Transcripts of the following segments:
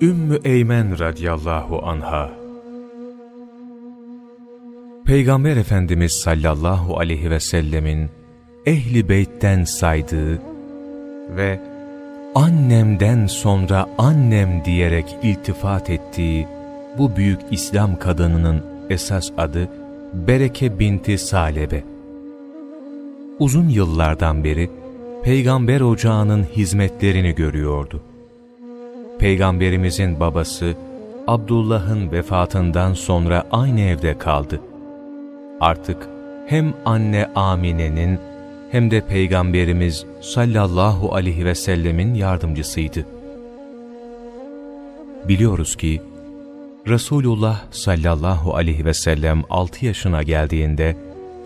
Ümmü Eymen radıyallahu anha Peygamber Efendimiz sallallahu aleyhi ve sellemin ehli beytten saydığı ve annemden sonra annem diyerek iltifat ettiği bu büyük İslam kadınının esas adı Bereke binti Salebe. Uzun yıllardan beri peygamber ocağının hizmetlerini görüyordu. Peygamberimizin babası Abdullah'ın vefatından sonra aynı evde kaldı. Artık hem anne Amine'nin hem de Peygamberimiz sallallahu aleyhi ve sellemin yardımcısıydı. Biliyoruz ki Resulullah sallallahu aleyhi ve sellem 6 yaşına geldiğinde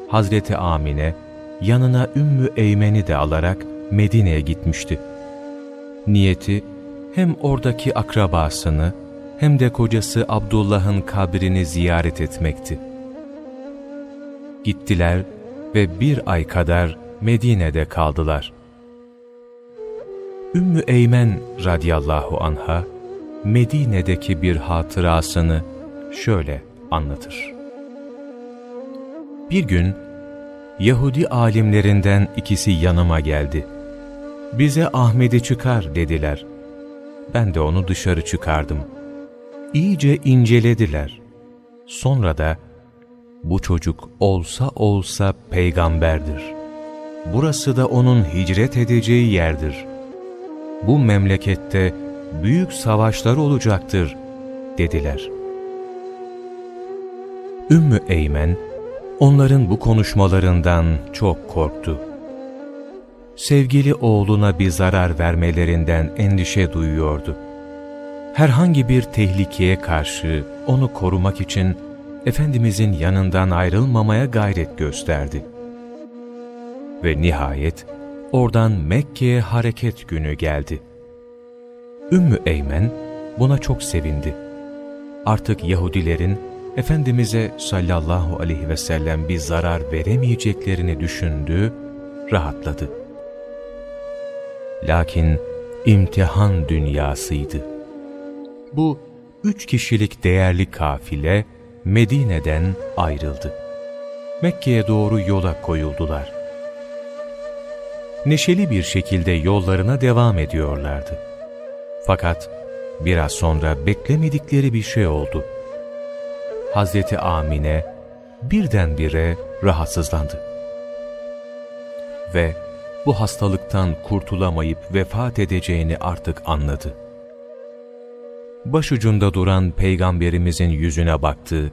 Hazreti Amine yanına Ümmü Eymen'i de alarak Medine'ye gitmişti. Niyeti hem oradaki akrabasını hem de kocası Abdullah'ın kabrini ziyaret etmekti. Gittiler ve bir ay kadar Medine'de kaldılar. Ümmü Eymen radiyallahu anha, Medine'deki bir hatırasını şöyle anlatır. Bir gün Yahudi alimlerinden ikisi yanıma geldi. Bize Ahmet'i çıkar dediler. Ben de onu dışarı çıkardım. İyice incelediler. Sonra da bu çocuk olsa olsa peygamberdir. Burası da onun hicret edeceği yerdir. Bu memlekette büyük savaşlar olacaktır dediler. Ümmü Eymen onların bu konuşmalarından çok korktu. Sevgili oğluna bir zarar vermelerinden endişe duyuyordu. Herhangi bir tehlikeye karşı onu korumak için Efendimizin yanından ayrılmamaya gayret gösterdi. Ve nihayet oradan Mekke'ye hareket günü geldi. Ümmü Eymen buna çok sevindi. Artık Yahudilerin Efendimiz'e sallallahu aleyhi ve sellem bir zarar veremeyeceklerini düşündü, rahatladı. Lakin imtihan dünyasıydı. Bu üç kişilik değerli kafile Medine'den ayrıldı. Mekke'ye doğru yola koyuldular. Neşeli bir şekilde yollarına devam ediyorlardı. Fakat biraz sonra beklemedikleri bir şey oldu. Hazreti Amine birdenbire rahatsızlandı. Ve bu hastalıktan kurtulamayıp vefat edeceğini artık anladı. Başucunda duran peygamberimizin yüzüne baktı,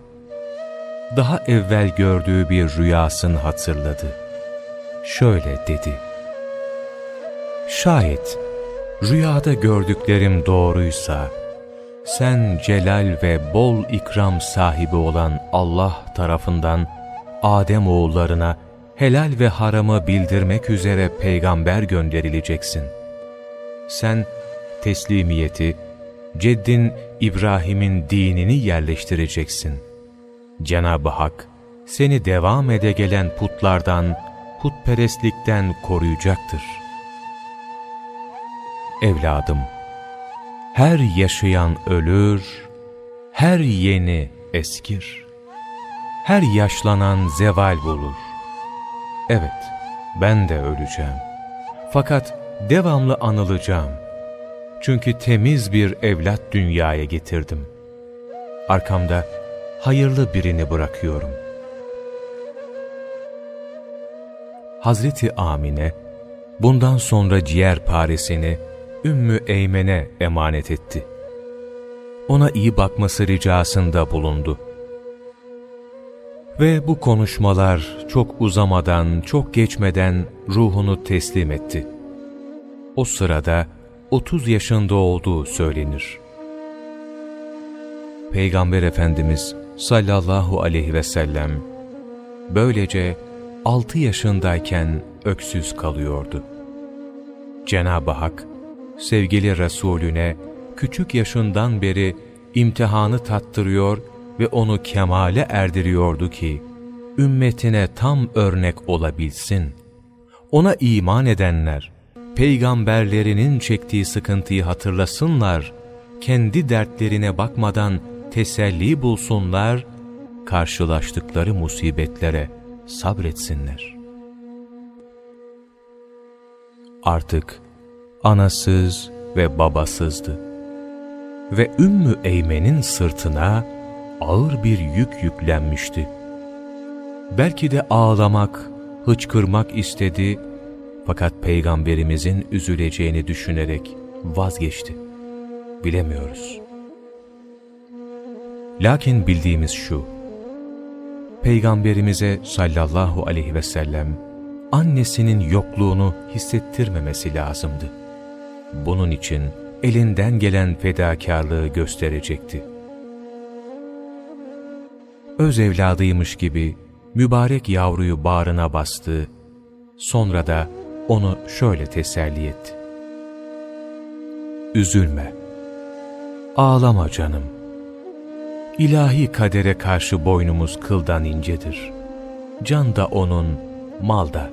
daha evvel gördüğü bir rüyasını hatırladı. Şöyle dedi, Şayet rüyada gördüklerim doğruysa, sen celal ve bol ikram sahibi olan Allah tarafından Adem oğullarına helal ve haramı bildirmek üzere peygamber gönderileceksin. Sen teslimiyeti, ceddin İbrahim'in dinini yerleştireceksin. Cenab-ı Hak seni devam ede gelen putlardan, putperestlikten koruyacaktır. Evladım, her yaşayan ölür, her yeni eskir. Her yaşlanan zeval bulur. Evet, ben de öleceğim. Fakat devamlı anılacağım. Çünkü temiz bir evlat dünyaya getirdim. Arkamda hayırlı birini bırakıyorum. Hazreti Amine, bundan sonra ciğer paresini Ümmü Eymen'e emanet etti. Ona iyi bakması ricasında bulundu. Ve bu konuşmalar çok uzamadan, çok geçmeden ruhunu teslim etti. O sırada 30 yaşında olduğu söylenir. Peygamber Efendimiz sallallahu aleyhi ve sellem böylece 6 yaşındayken öksüz kalıyordu. Cenab-ı Hak sevgili Resulüne küçük yaşından beri imtihanı tattırıyor ve onu kemale erdiriyordu ki, ümmetine tam örnek olabilsin. Ona iman edenler, peygamberlerinin çektiği sıkıntıyı hatırlasınlar kendi dertlerine bakmadan teselli bulsunlar, karşılaştıkları musibetlere sabretsinler. Artık anasız ve babasızdı. Ve Ümmü Eymen'in sırtına ağır bir yük yüklenmişti. Belki de ağlamak, hıçkırmak istedi fakat Peygamberimizin üzüleceğini düşünerek vazgeçti. Bilemiyoruz. Lakin bildiğimiz şu, Peygamberimize sallallahu aleyhi ve sellem annesinin yokluğunu hissettirmemesi lazımdı. Bunun için elinden gelen fedakarlığı gösterecekti. Öz evladıymış gibi mübarek yavruyu bağrına bastı, sonra da onu şöyle teselli etti. Üzülme, ağlama canım. İlahi kadere karşı boynumuz kıldan incedir. Can da onun, mal da.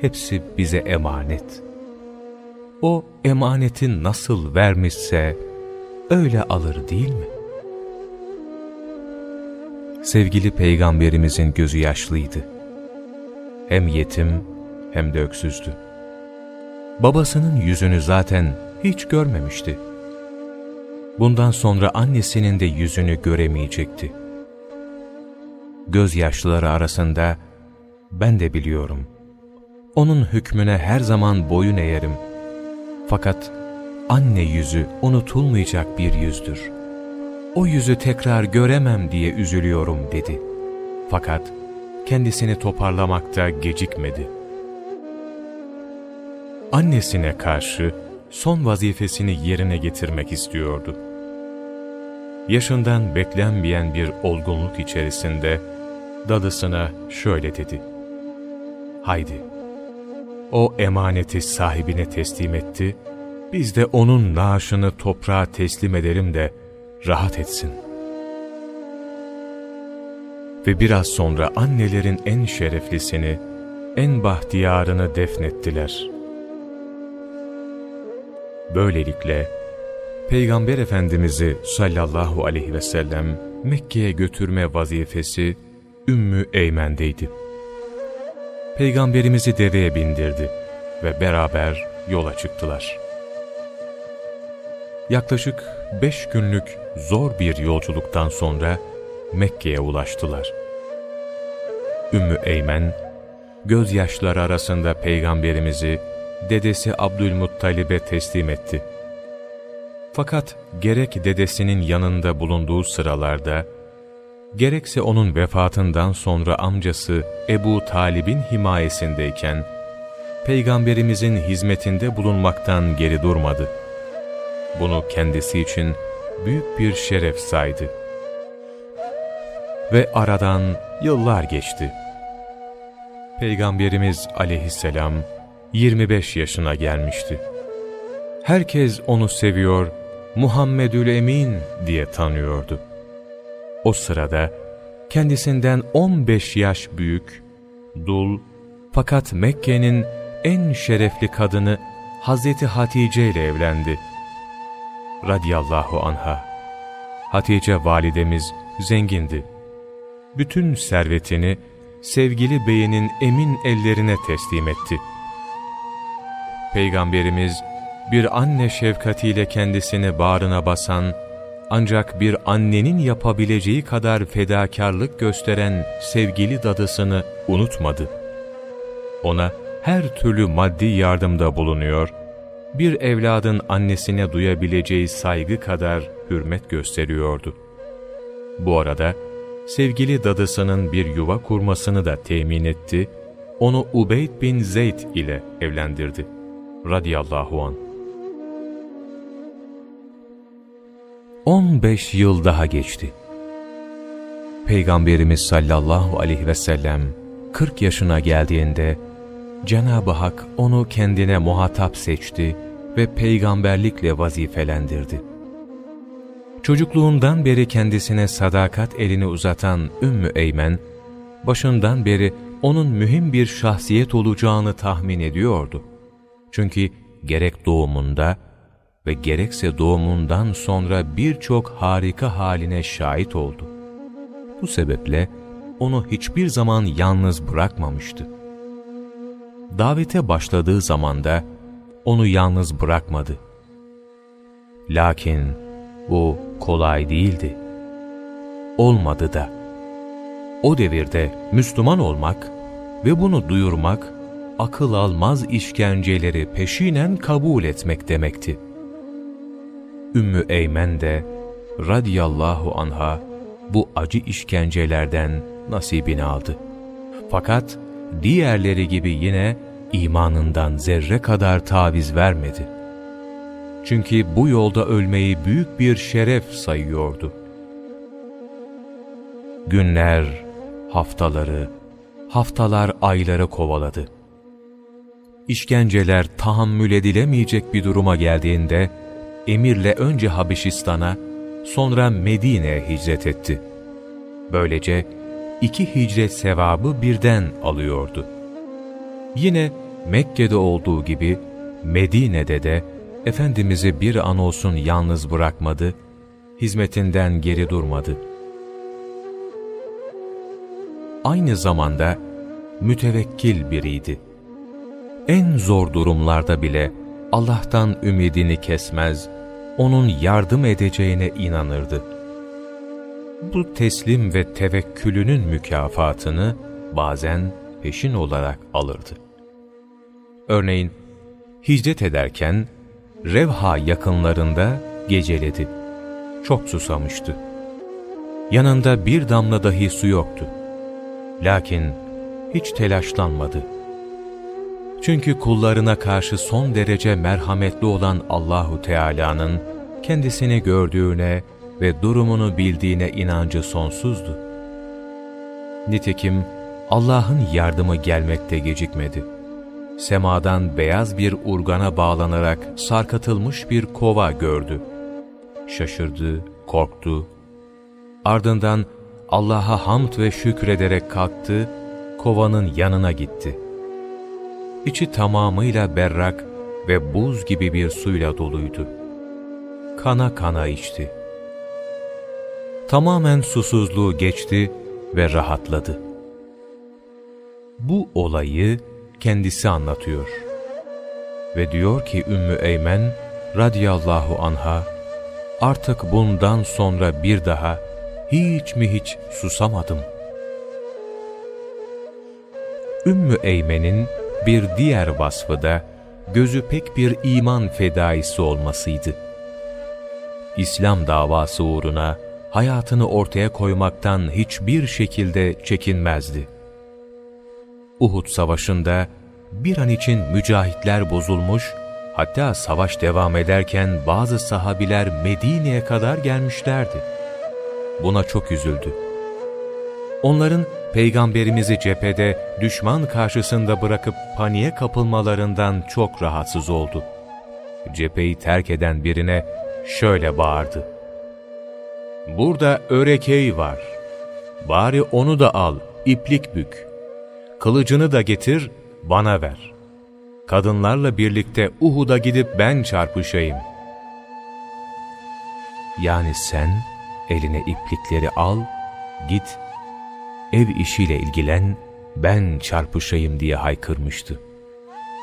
Hepsi bize emanet. O emanetin nasıl vermişse öyle alır değil mi? Sevgili Peygamberimizin gözü yaşlıydı. Hem yetim hem de öksüzdü. Babasının yüzünü zaten hiç görmemişti. Bundan sonra annesinin de yüzünü göremeyecekti. Gözyaşlıları arasında ben de biliyorum. Onun hükmüne her zaman boyun eğerim. Fakat anne yüzü unutulmayacak bir yüzdür. O yüzü tekrar göremem diye üzülüyorum dedi. Fakat kendisini toparlamakta gecikmedi. Annesine karşı son vazifesini yerine getirmek istiyordu. Yaşından beklenmeyen bir olgunluk içerisinde dadısına şöyle dedi. Haydi, o emaneti sahibine teslim etti, biz de onun naaşını toprağa teslim edelim de rahat etsin. Ve biraz sonra annelerin en şereflisini, en bahtiyarını defnettiler. Böylelikle Peygamber Efendimiz'i sallallahu aleyhi ve sellem Mekke'ye götürme vazifesi Ümmü Eymen'deydi. Peygamberimizi deveye bindirdi ve beraber yola çıktılar. Yaklaşık beş günlük zor bir yolculuktan sonra Mekke'ye ulaştılar. Ümmü Eymen, gözyaşları arasında Peygamberimizi dedesi Abdülmuttalib'e teslim etti. Fakat gerek dedesinin yanında bulunduğu sıralarda, gerekse onun vefatından sonra amcası Ebu Talib'in himayesindeyken, Peygamberimizin hizmetinde bulunmaktan geri durmadı. Bunu kendisi için büyük bir şeref saydı. Ve aradan yıllar geçti. Peygamberimiz aleyhisselam 25 yaşına gelmişti. Herkes onu seviyor, Muhammedül Emin diye tanıyordu. O sırada kendisinden 15 yaş büyük, dul fakat Mekke'nin en şerefli kadını Hazreti Hatice ile evlendi. Radiyallahu anha. Hatice validemiz zengindi. Bütün servetini sevgili beyinin emin ellerine teslim etti. Peygamberimiz bir anne şefkatiyle kendisini bağrına basan, ancak bir annenin yapabileceği kadar fedakarlık gösteren sevgili dadısını unutmadı. Ona her türlü maddi yardımda bulunuyor, bir evladın annesine duyabileceği saygı kadar hürmet gösteriyordu. Bu arada sevgili dadısının bir yuva kurmasını da temin etti, onu Ubeyd bin Zeyd ile evlendirdi. Radiyallahu an. 15 yıl daha geçti. Peygamberimiz sallallahu aleyhi ve sellem 40 yaşına geldiğinde Cenab-ı Hak onu kendine muhatap seçti ve peygamberlikle vazifelendirdi. Çocukluğundan beri kendisine sadakat elini uzatan Ümmü Eymen, başından beri onun mühim bir şahsiyet olacağını tahmin ediyordu. Çünkü gerek doğumunda, ve gerekse doğumundan sonra birçok harika haline şahit oldu. Bu sebeple onu hiçbir zaman yalnız bırakmamıştı. Davete başladığı zaman da onu yalnız bırakmadı. Lakin bu kolay değildi. Olmadı da. O devirde Müslüman olmak ve bunu duyurmak, akıl almaz işkenceleri peşinen kabul etmek demekti. Ümmü Eymen de radiyallahu anha bu acı işkencelerden nasibini aldı. Fakat diğerleri gibi yine imanından zerre kadar taviz vermedi. Çünkü bu yolda ölmeyi büyük bir şeref sayıyordu. Günler, haftaları, haftalar ayları kovaladı. İşkenceler tahammül edilemeyecek bir duruma geldiğinde, emirle önce Habeşistan'a, sonra Medine'ye hicret etti. Böylece iki hicret sevabı birden alıyordu. Yine Mekke'de olduğu gibi Medine'de de Efendimiz'i bir an olsun yalnız bırakmadı, hizmetinden geri durmadı. Aynı zamanda mütevekkil biriydi. En zor durumlarda bile Allah'tan ümidini kesmez, O'nun yardım edeceğine inanırdı. Bu teslim ve tevekkülünün mükafatını bazen peşin olarak alırdı. Örneğin, hicret ederken Revha yakınlarında geceledi. Çok susamıştı. Yanında bir damla dahi su yoktu. Lakin hiç telaşlanmadı. Çünkü kullarına karşı son derece merhametli olan Allahu Teala'nın kendisini gördüğüne ve durumunu bildiğine inancı sonsuzdu. Nitekim Allah'ın yardımı gelmekte gecikmedi. Semadan beyaz bir urgana bağlanarak sarkatılmış bir kova gördü. Şaşırdı, korktu. Ardından Allah'a hamd ve şükrederek kalktı, kovanın yanına gitti. İçi tamamıyla berrak ve buz gibi bir suyla doluydu. Kana kana içti. Tamamen susuzluğu geçti ve rahatladı. Bu olayı kendisi anlatıyor. Ve diyor ki Ümmü Eymen radiyallahu anha, artık bundan sonra bir daha hiç mi hiç susamadım. Ümmü Eymen'in bir diğer vasfı da gözü pek bir iman fedaisi olmasıydı. İslam davası uğruna hayatını ortaya koymaktan hiçbir şekilde çekinmezdi. Uhud savaşında bir an için mücahitler bozulmuş, hatta savaş devam ederken bazı sahabiler Medine'ye kadar gelmişlerdi. Buna çok üzüldü. Onların Peygamberimizi cephede düşman karşısında bırakıp paniğe kapılmalarından çok rahatsız oldu. Cepheyi terk eden birine şöyle bağırdı. Burada örekey var. Bari onu da al, iplik bük. Kılıcını da getir, bana ver. Kadınlarla birlikte Uhud'a gidip ben çarpışayım. Yani sen eline iplikleri al, git, ev işiyle ilgilen, ben çarpışayım diye haykırmıştı.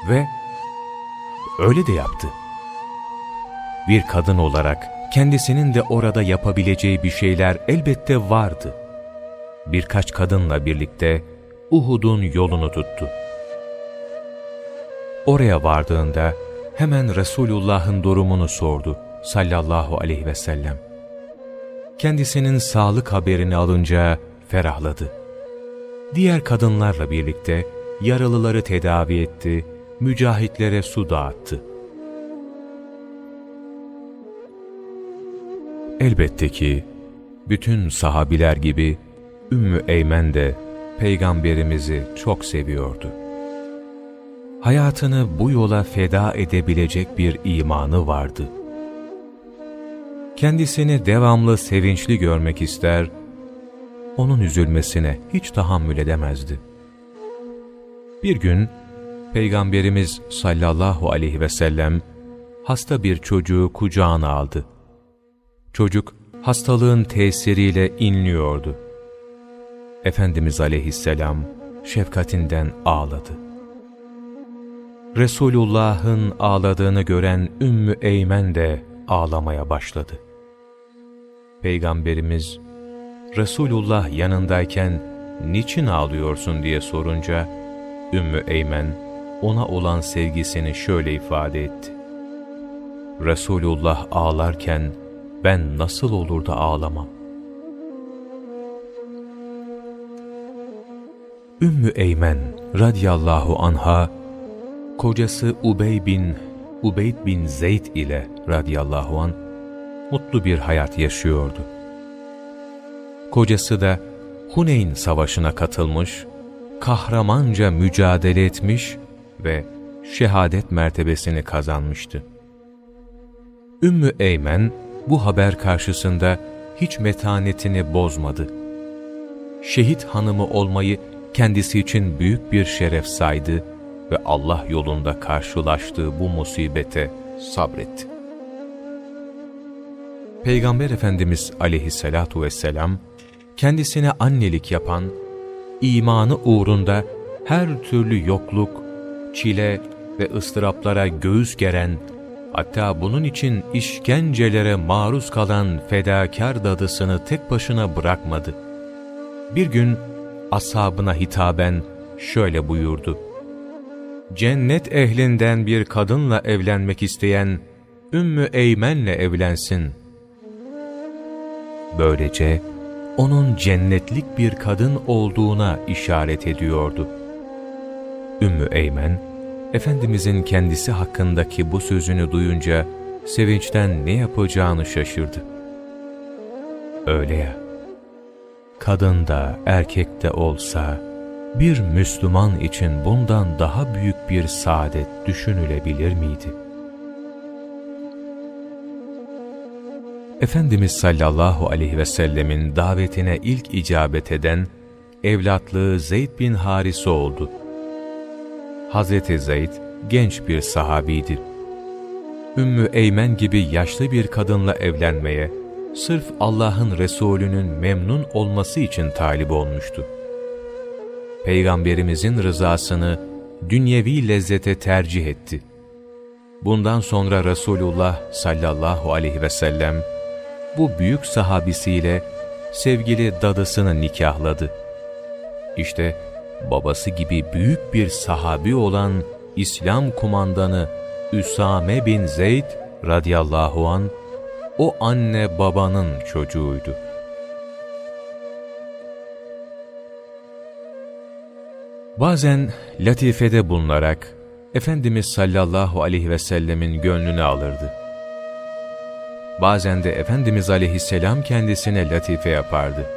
Ve öyle de yaptı. Bir kadın olarak kendisinin de orada yapabileceği bir şeyler elbette vardı. Birkaç kadınla birlikte Uhud'un yolunu tuttu. Oraya vardığında hemen Resulullah'ın durumunu sordu sallallahu aleyhi ve sellem. Kendisinin sağlık haberini alınca ferahladı. Diğer kadınlarla birlikte yaralıları tedavi etti, mücahitlere su dağıttı. Elbette ki bütün sahabiler gibi Ümmü Eymen de Peygamberimizi çok seviyordu. Hayatını bu yola feda edebilecek bir imanı vardı. Kendisini devamlı sevinçli görmek ister, onun üzülmesine hiç tahammül edemezdi. Bir gün Peygamberimiz sallallahu aleyhi ve sellem hasta bir çocuğu kucağına aldı. Çocuk hastalığın tesiriyle inliyordu. Efendimiz aleyhisselam şefkatinden ağladı. Resulullah'ın ağladığını gören Ümmü Eymen de ağlamaya başladı. Peygamberimiz, Resulullah yanındayken niçin ağlıyorsun diye sorunca, Ümmü Eymen ona olan sevgisini şöyle ifade etti. Resulullah ağlarken ben nasıl olur da ağlamam? Ümmü Eymen radiyallahu anha, kocası Ubey bin Ubeyd bin Zeyd ile radiyallahu an mutlu bir hayat yaşıyordu. Kocası da Huneyn savaşına katılmış, kahramanca mücadele etmiş ve şehadet mertebesini kazanmıştı. Ümmü Eymen bu haber karşısında hiç metanetini bozmadı. Şehit hanımı olmayı kendisi için büyük bir şeref saydı ve Allah yolunda karşılaştığı bu musibete sabretti. Peygamber Efendimiz aleyhissalatu vesselam, kendisine annelik yapan, imanı uğrunda her türlü yokluk, çile ve ıstıraplara göğüs geren, hatta bunun için işkencelere maruz kalan fedakar dadısını tek başına bırakmadı. Bir gün ashabına hitaben şöyle buyurdu. Cennet ehlinden bir kadınla evlenmek isteyen Ümmü Eymen'le evlensin. Böylece onun cennetlik bir kadın olduğuna işaret ediyordu. Ümmü Eymen, Efendimizin kendisi hakkındaki bu sözünü duyunca sevinçten ne yapacağını şaşırdı. Öyle ya, kadın da erkek de olsa bir Müslüman için bundan daha büyük bir saadet düşünülebilir miydi? Efendimiz sallallahu aleyhi ve sellemin davetine ilk icabet eden evlatlığı Zeyd bin Harise oldu. Hazreti Zeyd genç bir sahabiydi. Ümmü Eymen gibi yaşlı bir kadınla evlenmeye, sırf Allah'ın Resulü'nün memnun olması için talip olmuştu. Peygamberimizin rızasını dünyevi lezzete tercih etti. Bundan sonra Resulullah sallallahu aleyhi ve sellem bu büyük sahabisiyle sevgili dadısını nikahladı. İşte babası gibi büyük bir sahabi olan İslam kumandanı Üsame bin Zeyd radıyallahu an o anne babanın çocuğuydu. Bazen latifede bulunarak Efendimiz sallallahu aleyhi ve sellemin gönlünü alırdı. Bazen de Efendimiz aleyhisselam kendisine latife yapardı.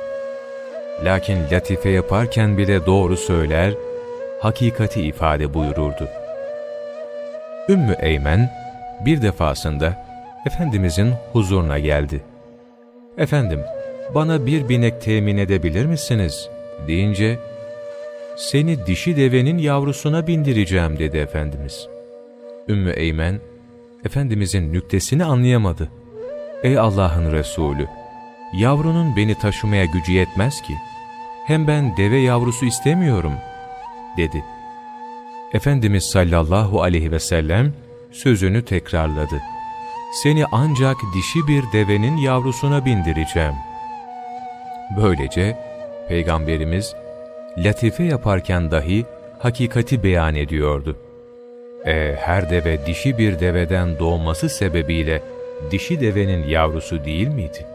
Lakin latife yaparken bile doğru söyler, hakikati ifade buyururdu. Ümmü Eymen bir defasında Efendimizin huzuruna geldi. Efendim, bana bir binek temin edebilir misiniz? deyince, seni dişi devenin yavrusuna bindireceğim dedi Efendimiz. Ümmü Eymen, Efendimizin nüktesini anlayamadı. Ey Allah'ın Resulü! Yavrunun beni taşımaya gücü yetmez ki. Hem ben deve yavrusu istemiyorum, dedi. Efendimiz sallallahu aleyhi ve sellem sözünü tekrarladı. Seni ancak dişi bir devenin yavrusuna bindireceğim. Böylece Peygamberimiz latife yaparken dahi hakikati beyan ediyordu. E, her deve dişi bir deveden doğması sebebiyle dişi devenin yavrusu değil miydi?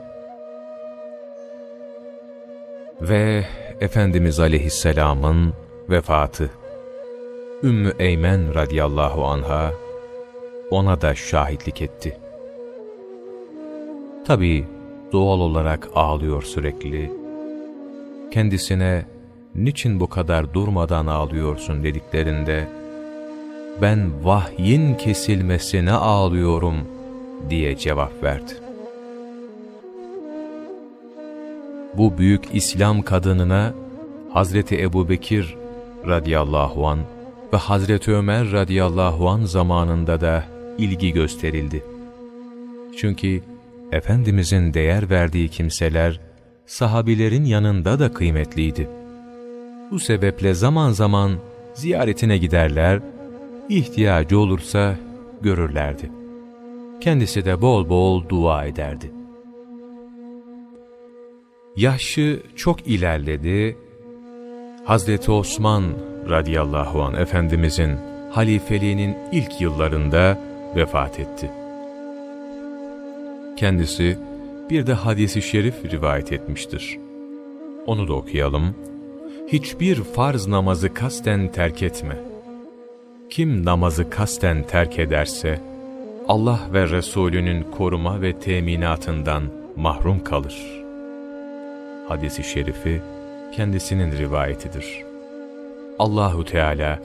Ve Efendimiz Aleyhisselam'ın vefatı. Ümmü Eymen radıyallahu anha ona da şahitlik etti. Tabi doğal olarak ağlıyor sürekli. Kendisine niçin bu kadar durmadan ağlıyorsun dediklerinde ben vahyin kesilmesine ağlıyorum diye cevap verdi. Bu büyük İslam kadınına Hazreti Ebu Bekir radıyallahu an ve Hazreti Ömer radıyallahu an zamanında da ilgi gösterildi. Çünkü Efendimizin değer verdiği kimseler, sahabilerin yanında da kıymetliydi. Bu sebeple zaman zaman ziyaretine giderler, ihtiyacı olursa görürlerdi. Kendisi de bol bol dua ederdi. Yaşı çok ilerledi. Hazreti Osman radıyallahu an Efendimizin halifeliğinin ilk yıllarında vefat etti. Kendisi bir de hadisi şerif rivayet etmiştir. Onu da okuyalım. Hiçbir farz namazı kasten terk etme. Kim namazı kasten terk ederse, Allah ve Resulünün koruma ve teminatından mahrum kalır. Hadisi şerifi kendisinin rivayetidir. Allahu Teala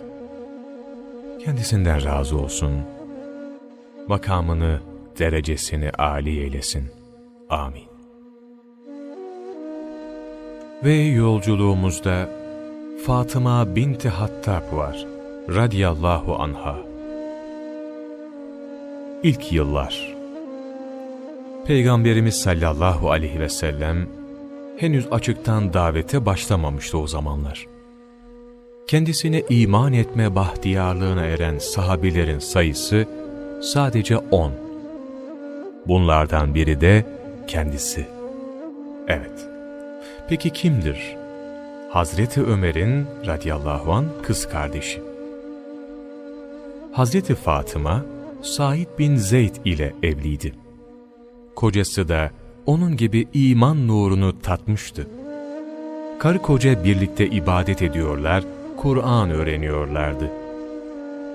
kendisinden razı olsun. Makamını, derecesini âli eylesin. Amin. Ve yolculuğumuzda Fatıma binti Hattab var. Radiyallahu anha. İlk yıllar Peygamberimiz sallallahu aleyhi ve sellem henüz açıktan davete başlamamıştı o zamanlar. Kendisine iman etme bahtiyarlığına eren sahabilerin sayısı sadece on. Bunlardan biri de kendisi. Evet. Peki kimdir? Hazreti Ömer'in radiyallahu an kız kardeşi. Hazreti Fatıma, Said bin Zeyd ile evliydi. Kocası da onun gibi iman nurunu tatmıştı. Karı koca birlikte ibadet ediyorlar, Kur'an öğreniyorlardı.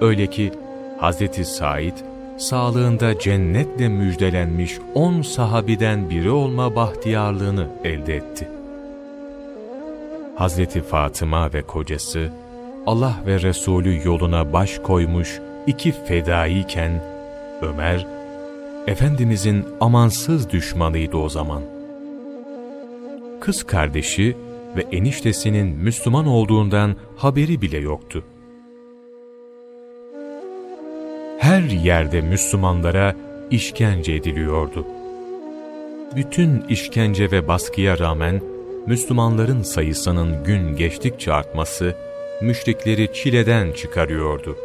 Öyle ki Hazreti Said, sağlığında cennetle müjdelenmiş on sahabiden biri olma bahtiyarlığını elde etti. Hazreti Fatıma ve kocası, Allah ve Resulü yoluna baş koymuş iki fedaiyken, Ömer, Efendimizin amansız düşmanıydı o zaman. Kız kardeşi ve eniştesinin Müslüman olduğundan haberi bile yoktu. Her yerde Müslümanlara işkence ediliyordu. Bütün işkence ve baskıya rağmen Müslümanların sayısının gün geçtikçe artması, müşrikleri çileden çıkarıyordu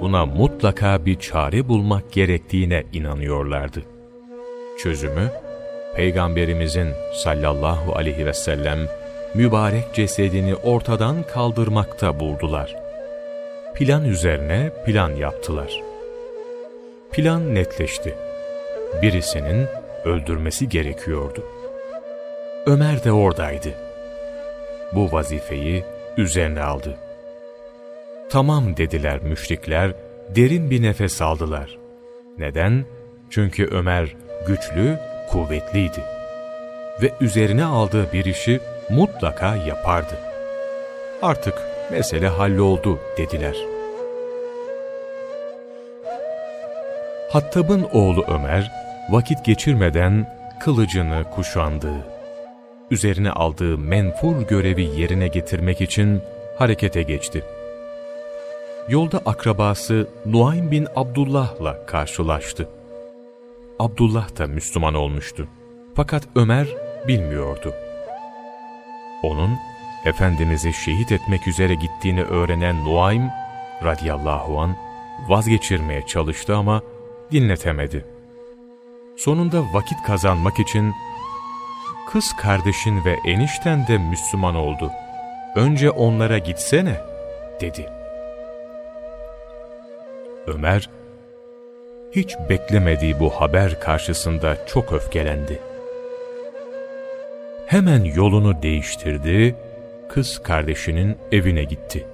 buna mutlaka bir çare bulmak gerektiğine inanıyorlardı. Çözümü, Peygamberimizin sallallahu aleyhi ve sellem mübarek cesedini ortadan kaldırmakta buldular. Plan üzerine plan yaptılar. Plan netleşti. Birisinin öldürmesi gerekiyordu. Ömer de oradaydı. Bu vazifeyi üzerine aldı. Tamam dediler müşrikler, derin bir nefes aldılar. Neden? Çünkü Ömer güçlü, kuvvetliydi. Ve üzerine aldığı bir işi mutlaka yapardı. Artık mesele halloldu dediler. Hattab'ın oğlu Ömer, vakit geçirmeden kılıcını kuşandı. Üzerine aldığı menfur görevi yerine getirmek için harekete geçti yolda akrabası Nuaym bin Abdullah'la karşılaştı. Abdullah da Müslüman olmuştu. Fakat Ömer bilmiyordu. Onun Efendimiz'i şehit etmek üzere gittiğini öğrenen Nuaym radiyallahu an vazgeçirmeye çalıştı ama dinletemedi. Sonunda vakit kazanmak için kız kardeşin ve enişten de Müslüman oldu. Önce onlara gitsene dedi. Ömer, hiç beklemediği bu haber karşısında çok öfkelendi. Hemen yolunu değiştirdi, kız kardeşinin evine gitti.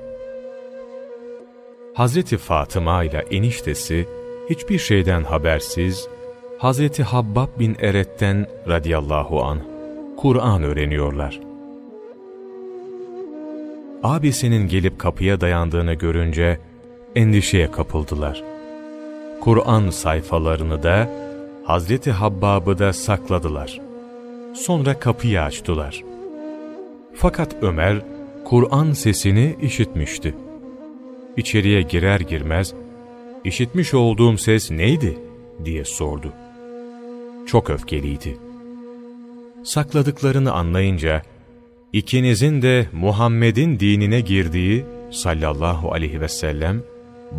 Hazreti Fatıma ile eniştesi hiçbir şeyden habersiz, Hazreti Habbab bin Eret'ten radiyallahu an Kur'an öğreniyorlar. Abisinin gelip kapıya dayandığını görünce, endişeye kapıldılar. Kur'an sayfalarını da Hazreti Habbab'ı da sakladılar. Sonra kapıyı açtılar. Fakat Ömer Kur'an sesini işitmişti. İçeriye girer girmez, işitmiş olduğum ses neydi? diye sordu. Çok öfkeliydi. Sakladıklarını anlayınca, ikinizin de Muhammed'in dinine girdiği sallallahu aleyhi ve sellem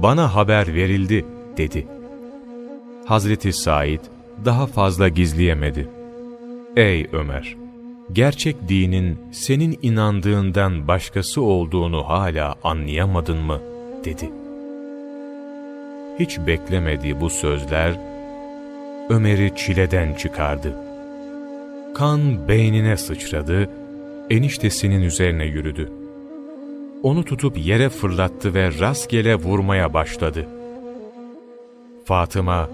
bana haber verildi dedi. Hazreti Said daha fazla gizleyemedi. Ey Ömer! Gerçek dinin senin inandığından başkası olduğunu hala anlayamadın mı? dedi. Hiç beklemediği bu sözler Ömer'i çileden çıkardı. Kan beynine sıçradı, eniştesinin üzerine yürüdü. Onu tutup yere fırlattı ve rastgele vurmaya başladı. Fatıma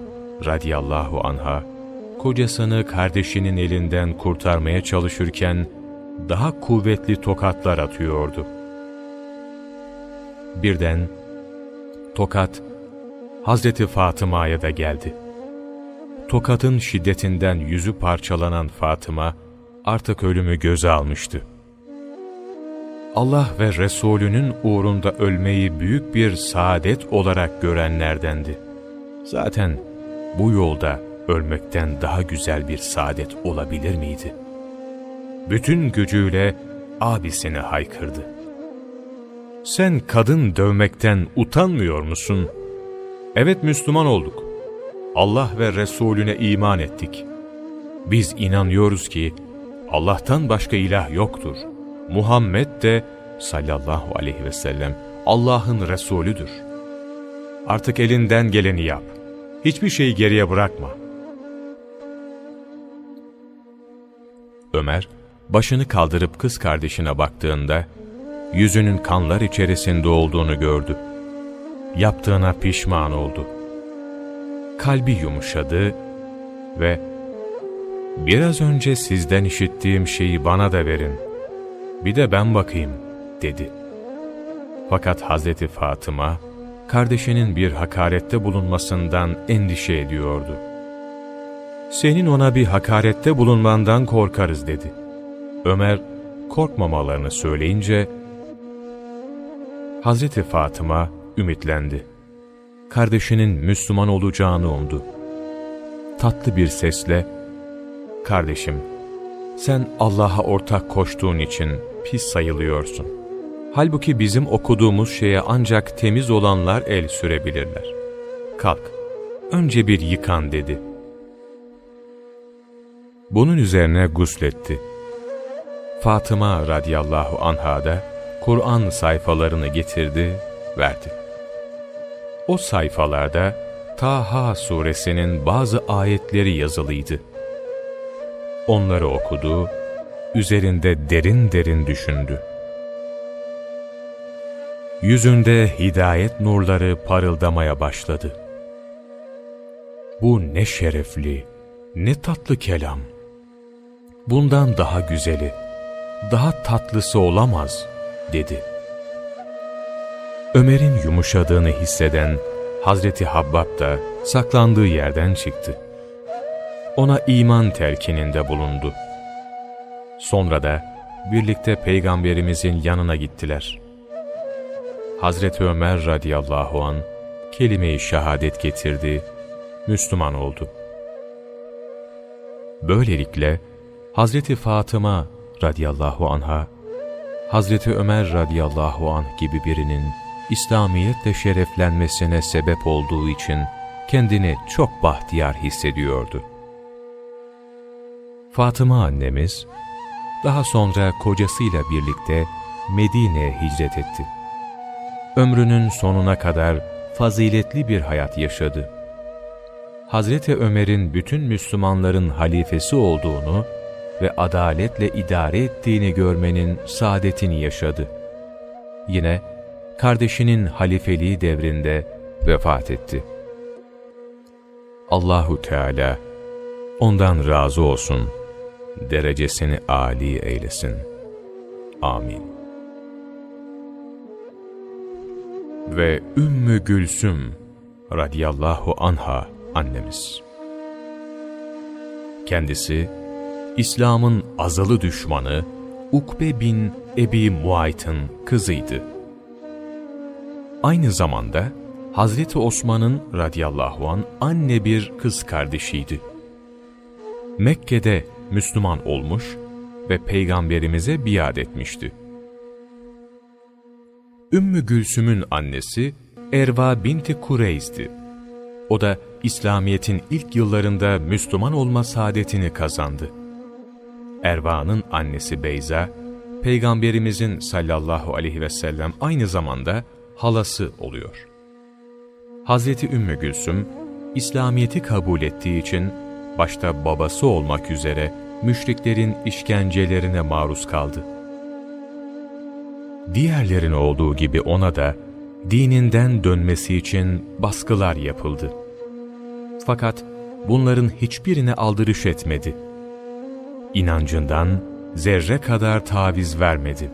radiyallahu anha, kocasını kardeşinin elinden kurtarmaya çalışırken daha kuvvetli tokatlar atıyordu. Birden tokat Hazreti Fatıma'ya da geldi. Tokatın şiddetinden yüzü parçalanan Fatıma artık ölümü göze almıştı. Allah ve Resulünün uğrunda ölmeyi büyük bir saadet olarak görenlerdendi. Zaten bu yolda ölmekten daha güzel bir saadet olabilir miydi? Bütün gücüyle abisine haykırdı. Sen kadın dövmekten utanmıyor musun? Evet Müslüman olduk. Allah ve Resulüne iman ettik. Biz inanıyoruz ki Allah'tan başka ilah yoktur. Muhammed de sallallahu aleyhi ve sellem Allah'ın Resulüdür. Artık elinden geleni yap. Hiçbir şeyi geriye bırakma. Ömer, başını kaldırıp kız kardeşine baktığında, yüzünün kanlar içerisinde olduğunu gördü. Yaptığına pişman oldu. Kalbi yumuşadı ve ''Biraz önce sizden işittiğim şeyi bana da verin, bir de ben bakayım.'' dedi. Fakat Hazreti Fatıma, kardeşinin bir hakarette bulunmasından endişe ediyordu. Senin ona bir hakarette bulunmandan korkarız dedi. Ömer korkmamalarını söyleyince Hazreti Fatıma ümitlendi. Kardeşinin Müslüman olacağını umdu. Tatlı bir sesle, ''Kardeşim, sen Allah'a ortak koştuğun için pis sayılıyorsun. Halbuki bizim okuduğumuz şeye ancak temiz olanlar el sürebilirler. Kalk, önce bir yıkan.'' dedi. Bunun üzerine gusletti. Fatıma radıyallahu anha da Kur'an sayfalarını getirdi, verdi. O sayfalarda Taha suresinin bazı ayetleri yazılıydı. Onları okudu, üzerinde derin derin düşündü. Yüzünde hidayet nurları parıldamaya başladı. Bu ne şerefli, ne tatlı kelam. Bundan daha güzeli, daha tatlısı olamaz, dedi. Ömer'in yumuşadığını hisseden Hazreti Habbab da saklandığı yerden çıktı. Ona iman telkininde bulundu. Sonra da birlikte Peygamberimizin yanına gittiler. Hazreti Ömer radıyallahu an kelime-i şehadet getirdi, Müslüman oldu. Böylelikle Hazreti Fatıma radıyallahu anha, Hazreti Ömer radıyallahu anh gibi birinin İslamiyetle şereflenmesine sebep olduğu için kendini çok bahtiyar hissediyordu. Fatıma annemiz, daha sonra kocasıyla birlikte Medine'ye hicret etti. Ömrünün sonuna kadar faziletli bir hayat yaşadı. Hazreti Ömer'in bütün Müslümanların halifesi olduğunu ve adaletle idare ettiğini görmenin saadetini yaşadı. Yine kardeşinin halifeliği devrinde vefat etti. Allahu Teala ondan razı olsun, derecesini âli eylesin. Amin. Ve Ümmü Gülsüm radiyallahu anha annemiz. Kendisi, İslam'ın azalı düşmanı Ukbe bin Ebi Muayt'ın kızıydı. Aynı zamanda Hazreti Osman'ın radıyallahu an anne bir kız kardeşiydi. Mekke'de Müslüman olmuş ve Peygamberimize biat etmişti. Ümmü Gülsüm'ün annesi Erva binti Kureyz'di. O da İslamiyet'in ilk yıllarında Müslüman olma saadetini kazandı. Erva'nın annesi Beyza, Peygamberimizin sallallahu aleyhi ve sellem aynı zamanda halası oluyor. Hazreti Ümmü Gülsüm, İslamiyet'i kabul ettiği için başta babası olmak üzere müşriklerin işkencelerine maruz kaldı. Diğerlerine olduğu gibi ona da dininden dönmesi için baskılar yapıldı. Fakat bunların hiçbirine aldırış etmedi. İnancından zerre kadar taviz vermedi.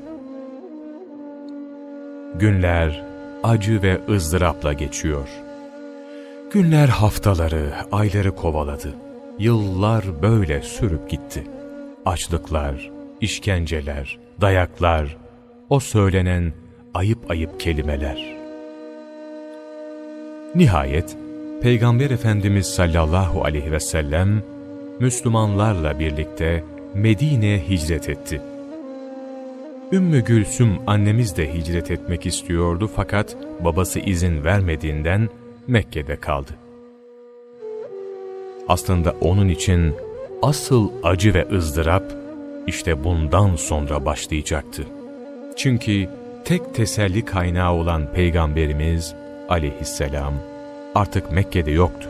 Günler acı ve ızdırapla geçiyor. Günler haftaları, ayları kovaladı. Yıllar böyle sürüp gitti. Açlıklar, işkenceler, dayaklar, o söylenen ayıp ayıp kelimeler. Nihayet Peygamber Efendimiz sallallahu aleyhi ve sellem Müslümanlarla birlikte Medine'ye hicret etti. Ümmü Gülsüm annemiz de hicret etmek istiyordu fakat babası izin vermediğinden Mekke'de kaldı. Aslında onun için asıl acı ve ızdırap işte bundan sonra başlayacaktı. Çünkü tek teselli kaynağı olan Peygamberimiz aleyhisselam artık Mekke'de yoktu.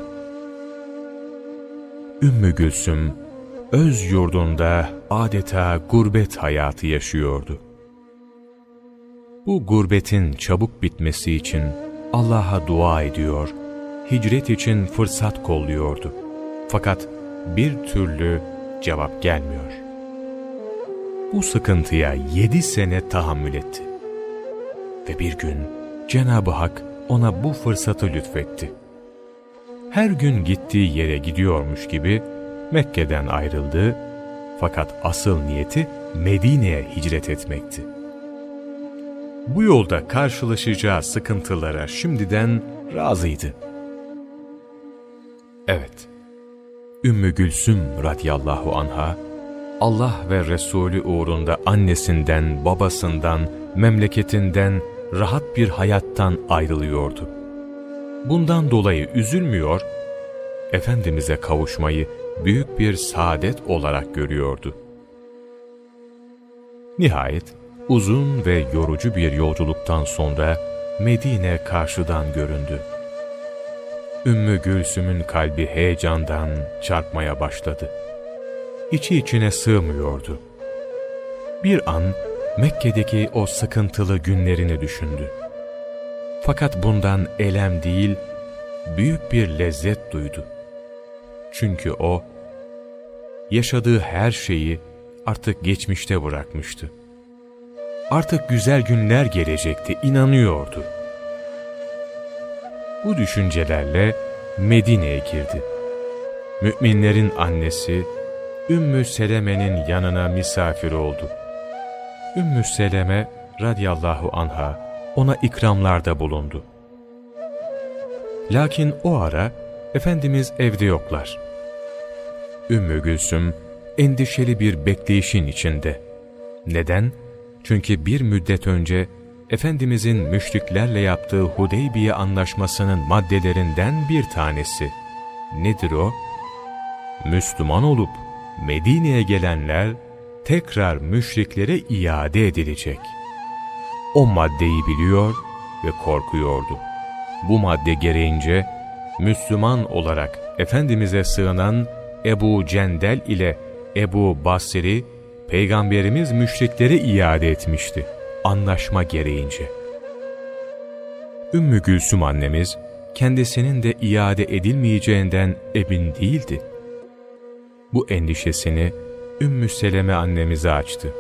Ümmü Gülsüm öz yurdunda adeta gurbet hayatı yaşıyordu. Bu gurbetin çabuk bitmesi için Allah'a dua ediyor, hicret için fırsat kolluyordu. Fakat bir türlü cevap gelmiyor. Bu sıkıntıya yedi sene tahammül etti. Ve bir gün Cenab-ı Hak ona bu fırsatı lütfetti. Her gün gittiği yere gidiyormuş gibi Mekke'den ayrıldı fakat asıl niyeti Medine'ye hicret etmekti. Bu yolda karşılaşacağı sıkıntılara şimdiden razıydı. Evet, Ümmü Gülsüm radiyallahu anha, Allah ve Resulü uğrunda annesinden, babasından, memleketinden, rahat bir hayattan ayrılıyordu. Bundan dolayı üzülmüyor, Efendimiz'e kavuşmayı büyük bir saadet olarak görüyordu. Nihayet uzun ve yorucu bir yolculuktan sonra Medine karşıdan göründü. Ümmü Gülsüm'ün kalbi heyecandan çarpmaya başladı. İçi içine sığmıyordu. Bir an Mekke'deki o sıkıntılı günlerini düşündü. Fakat bundan elem değil, büyük bir lezzet duydu. Çünkü o, yaşadığı her şeyi artık geçmişte bırakmıştı. Artık güzel günler gelecekti, inanıyordu. Bu düşüncelerle Medine'ye girdi. Müminlerin annesi Ümmü Seleme'nin yanına misafir oldu. Ümmü Seleme radiyallahu anha ona ikramlarda bulundu. Lakin o ara Efendimiz evde yoklar. Ümmü Gülsüm endişeli bir bekleyişin içinde. Neden? Çünkü bir müddet önce Efendimizin müşriklerle yaptığı Hudeybiye anlaşmasının maddelerinden bir tanesi. Nedir o? Müslüman olup Medine'ye gelenler tekrar müşriklere iade edilecek. O maddeyi biliyor ve korkuyordu. Bu madde gereğince Müslüman olarak Efendimiz'e sığınan Ebu Cendel ile Ebu Basri, Peygamberimiz müşriklere iade etmişti, anlaşma gereğince. Ümmü Gülsüm annemiz, kendisinin de iade edilmeyeceğinden emin değildi. Bu endişesini Ümmü Seleme annemize açtı.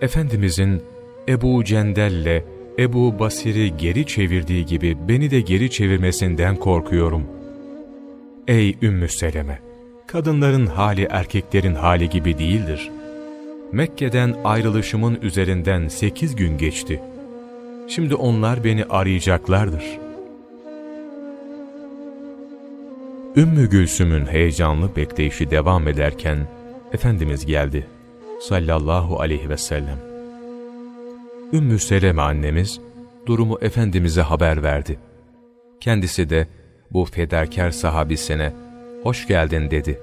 Efendimizin Ebu Cendel'le Ebu Basir'i geri çevirdiği gibi beni de geri çevirmesinden korkuyorum. Ey Ümmü Seleme! Kadınların hali erkeklerin hali gibi değildir. Mekke'den ayrılışımın üzerinden sekiz gün geçti. Şimdi onlar beni arayacaklardır. Ümmü Gülsüm'ün heyecanlı bekleyişi devam ederken Efendimiz geldi sallallahu aleyhi ve sellem. Ümmü Seleme annemiz durumu Efendimiz'e haber verdi. Kendisi de bu fedakar sahabisine hoş geldin dedi.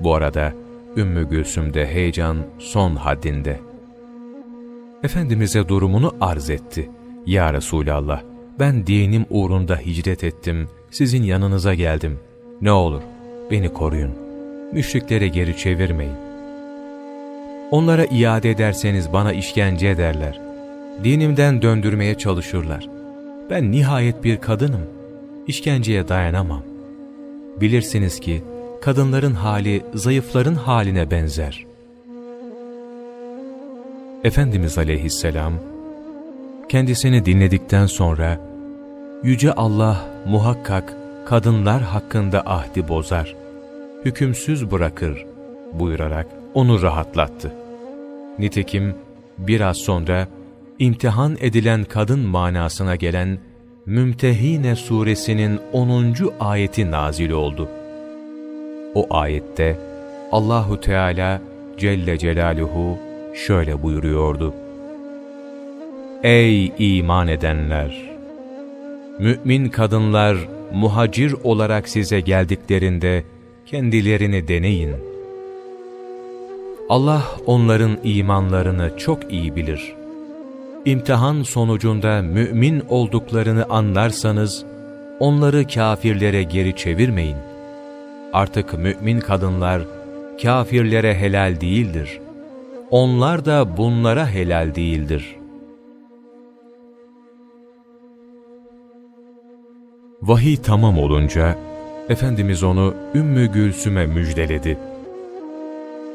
Bu arada Ümmü Gülsüm'de heyecan son haddinde. Efendimiz'e durumunu arz etti. Ya Resulallah, ben dinim uğrunda hicret ettim, sizin yanınıza geldim. Ne olur, beni koruyun. Müşriklere geri çevirmeyin. Onlara iade ederseniz bana işkence ederler. Dinimden döndürmeye çalışırlar. Ben nihayet bir kadınım. İşkenceye dayanamam. Bilirsiniz ki, kadınların hali zayıfların haline benzer. Efendimiz aleyhisselam, kendisini dinledikten sonra, Yüce Allah muhakkak kadınlar hakkında ahdi bozar, hükümsüz bırakır buyurarak onu rahatlattı. Nitekim biraz sonra imtihan edilen kadın manasına gelen Mümtehine suresinin 10. ayeti nazil oldu. O ayette Allahu Teala Celle Celaluhu şöyle buyuruyordu. Ey iman edenler! Mümin kadınlar muhacir olarak size geldiklerinde kendilerini deneyin. Allah onların imanlarını çok iyi bilir. İmtihan sonucunda mümin olduklarını anlarsanız, onları kafirlere geri çevirmeyin. Artık mümin kadınlar kafirlere helal değildir. Onlar da bunlara helal değildir. Vahiy tamam olunca, Efendimiz onu Ümmü Gülsüm'e müjdeledi.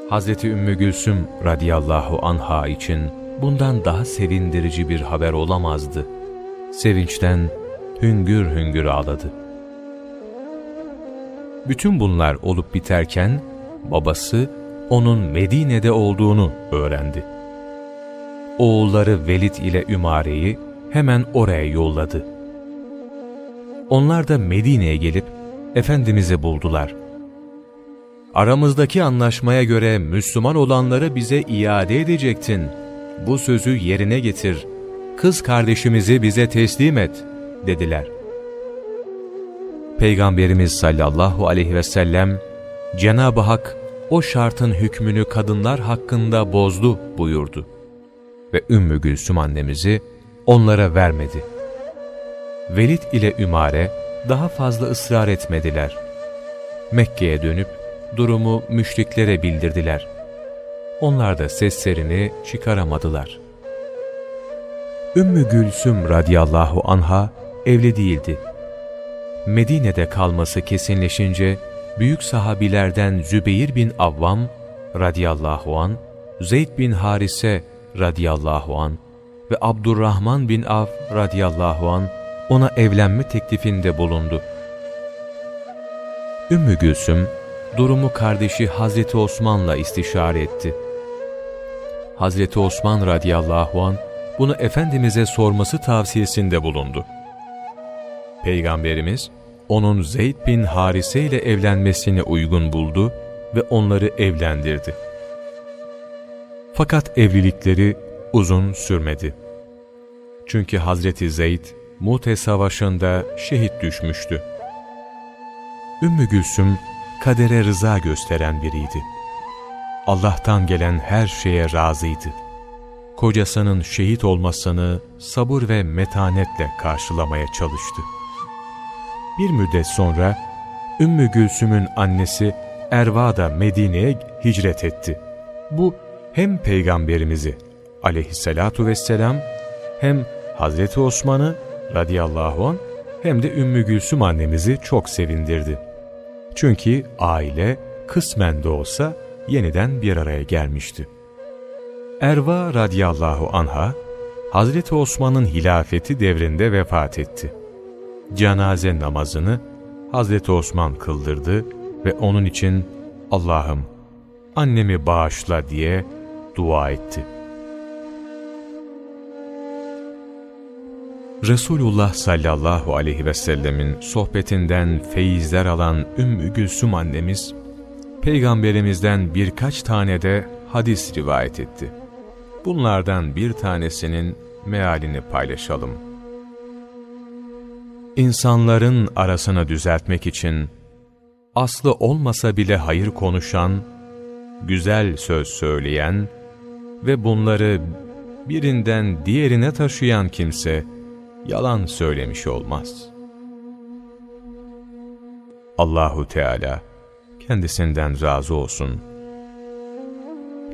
Hazreti Ümmü Gülsüm radiyallahu anha için bundan daha sevindirici bir haber olamazdı. Sevinçten hüngür hüngür ağladı. Bütün bunlar olup biterken babası onun Medine'de olduğunu öğrendi. Oğulları Velid ile Ümare'yi hemen oraya yolladı. Onlar da Medine'ye gelip Efendimiz'i buldular. Aramızdaki anlaşmaya göre Müslüman olanları bize iade edecektin. Bu sözü yerine getir. Kız kardeşimizi bize teslim et, dediler. Peygamberimiz sallallahu aleyhi ve sellem, Cenab-ı Hak o şartın hükmünü kadınlar hakkında bozdu buyurdu. Ve Ümmü Gülsüm annemizi onlara vermedi. Velid ile Ümare daha fazla ısrar etmediler. Mekke'ye dönüp durumu müşriklere bildirdiler. Onlar da seslerini çıkaramadılar. Ümmü Gülsüm radiyallahu anha evli değildi. Medine'de kalması kesinleşince büyük sahabilerden Zübeyir bin Avvam radiyallahu an, Zeyd bin Harise radiyallahu an ve Abdurrahman bin Av radiyallahu an ona evlenme teklifinde bulundu. Ümmü Gülsüm, durumu kardeşi Hazreti Osman'la istişare etti. Hazreti Osman radıyallahu an bunu Efendimiz'e sorması tavsiyesinde bulundu. Peygamberimiz, onun Zeyd bin Harise ile evlenmesini uygun buldu ve onları evlendirdi. Fakat evlilikleri uzun sürmedi. Çünkü Hazreti Zeyd, Mute Savaşı'nda şehit düşmüştü. Ümmü Gülsüm, kadere rıza gösteren biriydi. Allah'tan gelen her şeye razıydı. Kocasının şehit olmasını sabır ve metanetle karşılamaya çalıştı. Bir müddet sonra Ümmü Gülsüm'ün annesi Erva da Medine'ye hicret etti. Bu hem Peygamberimizi aleyhissalatu vesselam hem Hazreti Osman'ı radıyallahu an hem de Ümmü Gülsüm annemizi çok sevindirdi. Çünkü aile kısmen de olsa yeniden bir araya gelmişti. Erva radıyallahu anha, Hazreti Osman'ın hilafeti devrinde vefat etti. Cenaze namazını Hazreti Osman kıldırdı ve onun için Allah'ım annemi bağışla diye dua etti. Resulullah sallallahu aleyhi ve sellemin sohbetinden feyizler alan Ümmü Gülsüm annemiz, Peygamberimizden birkaç tane de hadis rivayet etti. Bunlardan bir tanesinin mealini paylaşalım. İnsanların arasını düzeltmek için, aslı olmasa bile hayır konuşan, güzel söz söyleyen ve bunları birinden diğerine taşıyan kimse, yalan söylemiş olmaz. Allahu Teala kendisinden razı olsun.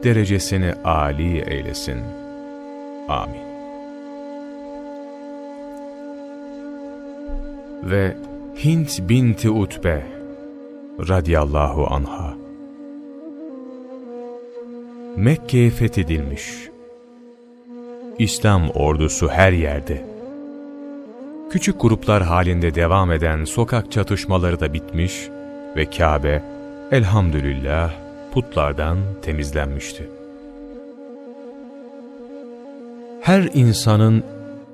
Derecesini âli eylesin. Amin. Ve Hint binti Utbe radiyallahu anha Mekke'ye fethedilmiş. İslam ordusu her yerde Küçük gruplar halinde devam eden sokak çatışmaları da bitmiş ve Kabe elhamdülillah putlardan temizlenmişti. Her insanın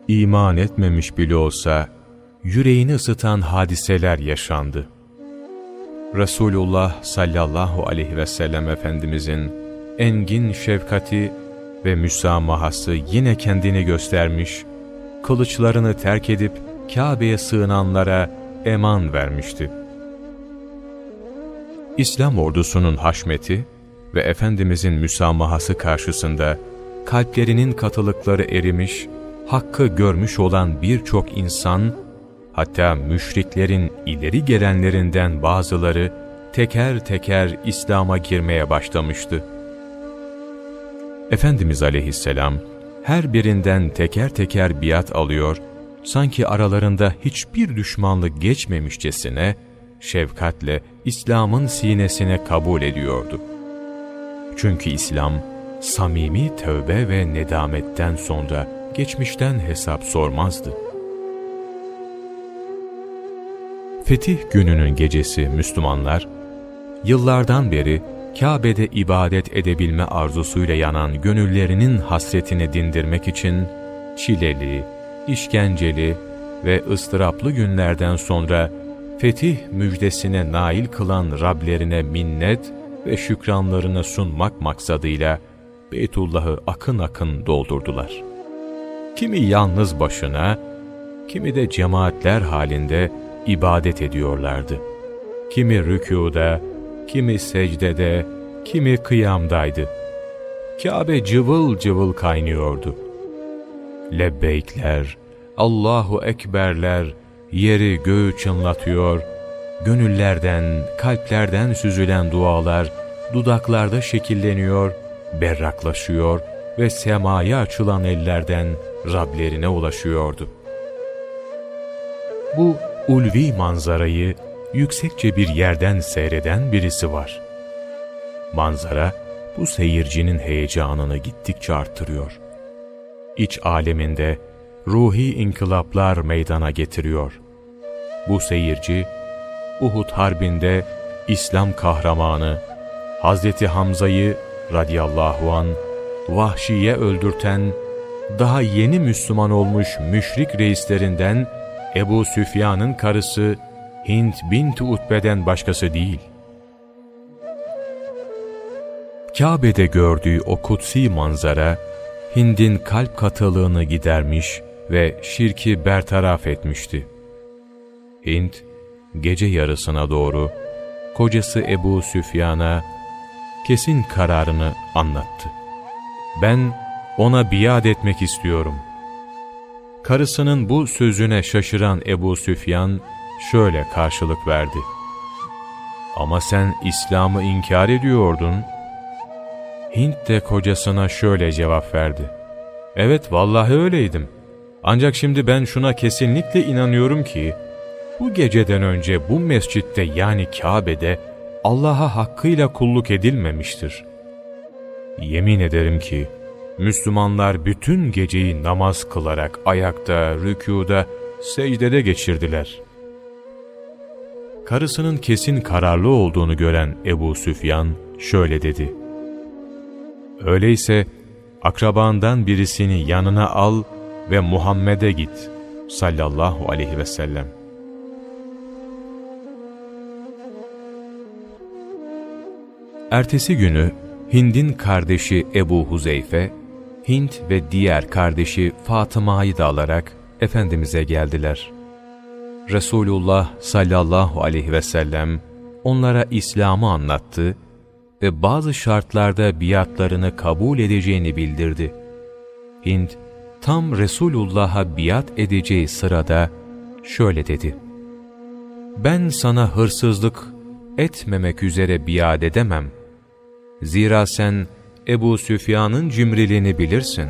iman etmemiş bile olsa yüreğini ısıtan hadiseler yaşandı. Resulullah sallallahu aleyhi ve sellem Efendimizin engin şefkati ve müsamahası yine kendini göstermiş kılıçlarını terk edip Kabe'ye sığınanlara eman vermişti. İslam ordusunun haşmeti ve Efendimizin müsamahası karşısında kalplerinin katılıkları erimiş, hakkı görmüş olan birçok insan, hatta müşriklerin ileri gelenlerinden bazıları teker teker İslam'a girmeye başlamıştı. Efendimiz aleyhisselam, her birinden teker teker biat alıyor, sanki aralarında hiçbir düşmanlık geçmemişçesine, şefkatle İslam'ın sinesine kabul ediyordu. Çünkü İslam, samimi tövbe ve nedametten sonra geçmişten hesap sormazdı. Fetih gününün gecesi Müslümanlar, yıllardan beri Kabe'de ibadet edebilme arzusuyla yanan gönüllerinin hasretini dindirmek için çileli, işkenceli ve ıstıraplı günlerden sonra fetih müjdesine nail kılan Rablerine minnet ve şükranlarını sunmak maksadıyla Beytullah'ı akın akın doldurdular. Kimi yalnız başına, kimi de cemaatler halinde ibadet ediyorlardı. Kimi rükuda, kimi secdede, kimi kıyamdaydı. Kabe cıvıl cıvıl kaynıyordu. Lebbeykler, Allahu Ekberler yeri göğü çınlatıyor, gönüllerden, kalplerden süzülen dualar dudaklarda şekilleniyor, berraklaşıyor ve semaya açılan ellerden Rablerine ulaşıyordu. Bu ulvi manzarayı yüksekçe bir yerden seyreden birisi var. Manzara, bu seyircinin heyecanını gittikçe arttırıyor. İç aleminde ruhi inkılaplar meydana getiriyor. Bu seyirci, Uhud Harbi'nde İslam kahramanı Hazreti Hamza'yı radiyallahu an vahşiye öldürten, daha yeni Müslüman olmuş müşrik reislerinden Ebu Süfyan'ın karısı Hint bint Utbe'den başkası değil. Kabe'de gördüğü o kutsi manzara, Hind'in kalp katılığını gidermiş ve şirki bertaraf etmişti. Hind, gece yarısına doğru kocası Ebu Süfyan'a kesin kararını anlattı. Ben ona biat etmek istiyorum. Karısının bu sözüne şaşıran Ebu Süfyan, şöyle karşılık verdi. Ama sen İslam'ı inkar ediyordun. Hint de kocasına şöyle cevap verdi. Evet vallahi öyleydim. Ancak şimdi ben şuna kesinlikle inanıyorum ki, bu geceden önce bu mescitte yani Kabe'de Allah'a hakkıyla kulluk edilmemiştir. Yemin ederim ki, Müslümanlar bütün geceyi namaz kılarak ayakta, rükuda, secdede geçirdiler. Karısının kesin kararlı olduğunu gören Ebu Süfyan şöyle dedi. Öyleyse akrabandan birisini yanına al ve Muhammed'e git. sallallahu aleyhi ve sellem. Ertesi günü Hind'in kardeşi Ebu Huzeyfe, Hint ve diğer kardeşi Fatıma'yı da alarak Efendimiz'e geldiler. Resulullah sallallahu aleyhi ve sellem onlara İslam'ı anlattı ve bazı şartlarda biatlarını kabul edeceğini bildirdi. Hint, tam Resulullah'a biat edeceği sırada şöyle dedi. Ben sana hırsızlık etmemek üzere biat edemem. Zira sen Ebu Süfyan'ın cimriliğini bilirsin.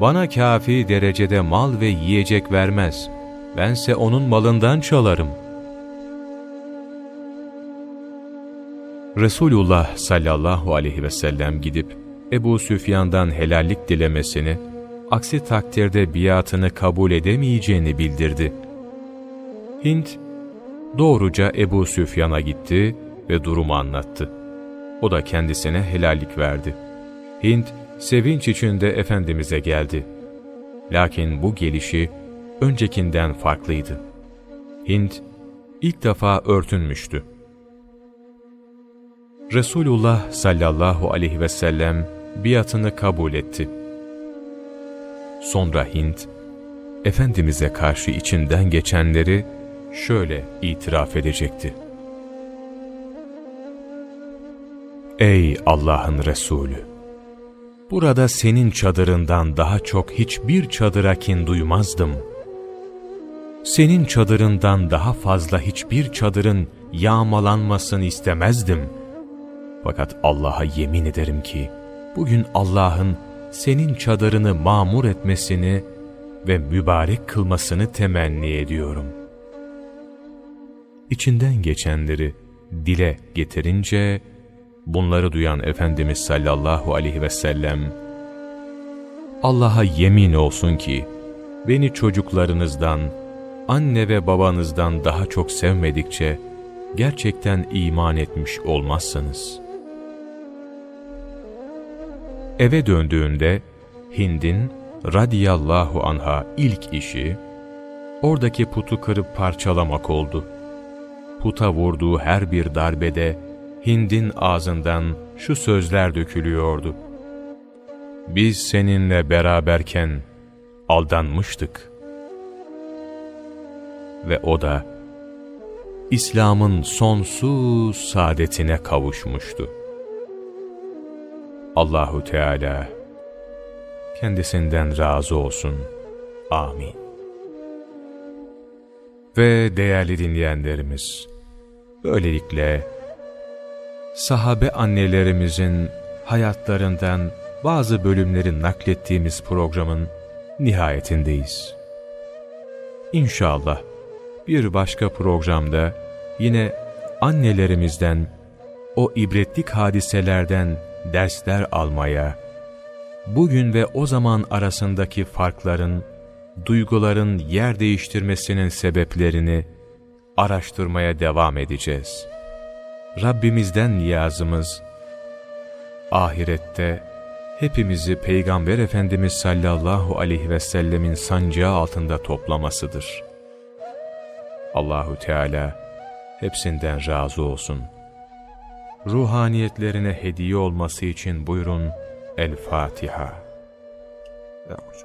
Bana kafi derecede mal ve yiyecek vermez. Bense onun malından çalarım. Resulullah sallallahu aleyhi ve sellem gidip Ebu Süfyan'dan helallik dilemesini, aksi takdirde biatını kabul edemeyeceğini bildirdi. Hint, doğruca Ebu Süfyan'a gitti ve durumu anlattı. O da kendisine helallik verdi. Hint, sevinç içinde Efendimiz'e geldi. Lakin bu gelişi öncekinden farklıydı. Hint, ilk defa örtünmüştü. Resulullah sallallahu aleyhi ve sellem biatını kabul etti. Sonra Hint, Efendimiz'e karşı içinden geçenleri şöyle itiraf edecekti. Ey Allah'ın Resulü! Burada senin çadırından daha çok hiçbir çadıra kin duymazdım. Senin çadırından daha fazla hiçbir çadırın yağmalanmasını istemezdim. Fakat Allah'a yemin ederim ki, bugün Allah'ın senin çadırını mamur etmesini ve mübarek kılmasını temenni ediyorum. İçinden geçenleri dile getirince, bunları duyan Efendimiz sallallahu aleyhi ve sellem, Allah'a yemin olsun ki, beni çocuklarınızdan, anne ve babanızdan daha çok sevmedikçe, gerçekten iman etmiş olmazsınız.'' Eve döndüğünde Hind'in radiyallahu anha ilk işi oradaki putu kırıp parçalamak oldu. Puta vurduğu her bir darbede Hind'in ağzından şu sözler dökülüyordu. Biz seninle beraberken aldanmıştık. Ve o da İslam'ın sonsuz saadetine kavuşmuştu. Allahu Teala kendisinden razı olsun. Amin. Ve değerli dinleyenlerimiz, böylelikle sahabe annelerimizin hayatlarından bazı bölümleri naklettiğimiz programın nihayetindeyiz. İnşallah bir başka programda yine annelerimizden, o ibretlik hadiselerden dersler almaya, bugün ve o zaman arasındaki farkların, duyguların yer değiştirmesinin sebeplerini araştırmaya devam edeceğiz. Rabbimizden niyazımız, ahirette hepimizi Peygamber Efendimiz sallallahu aleyhi ve sellemin sancağı altında toplamasıdır. Allahu Teala hepsinden razı olsun ruhaniyetlerine hediye olması için buyurun El Fatiha. Euzu